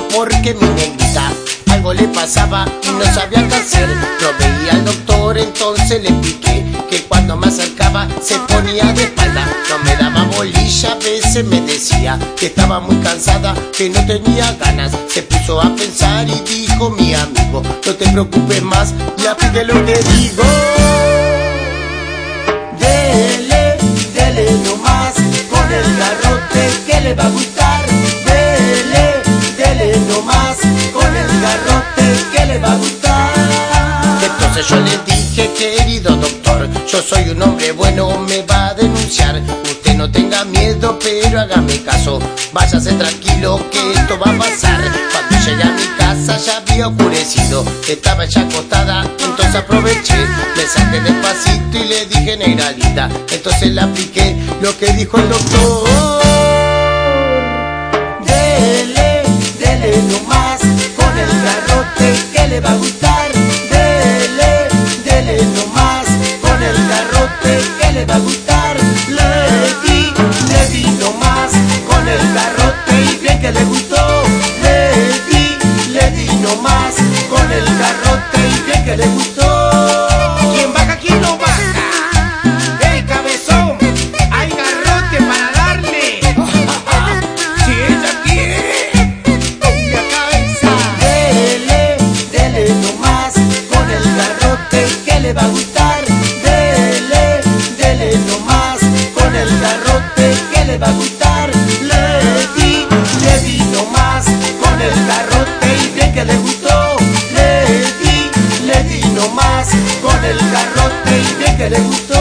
porque mi negrita algo le pasaba y no sabía qué hacer. Lo veía al doctor, entonces le piqué que cuando me acercaba se ponía de espalda. No me daba bolilla, a veces me decía que estaba muy cansada, que no tenía ganas. Se puso a pensar y dijo mi amigo, no te preocupes más, ya pide lo que digo. Con el garrote que le va a gustar. Entonces yo le dije, querido doctor, yo soy un hombre bueno, me va a denunciar. Usted no tenga miedo, pero hágame caso. Váyase tranquilo que esto va a pasar. Cuando llegué a mi casa ya había oscurecido. Estaba ya acostada, entonces aproveché. Le saqué despacito y le dije negra linda. Entonces le apliqué lo que dijo el doctor. va a gustar. Le di, le di nomás con el garrote y bien que le gustó. Le di, le di nomás con el garrote y bien que le gustó.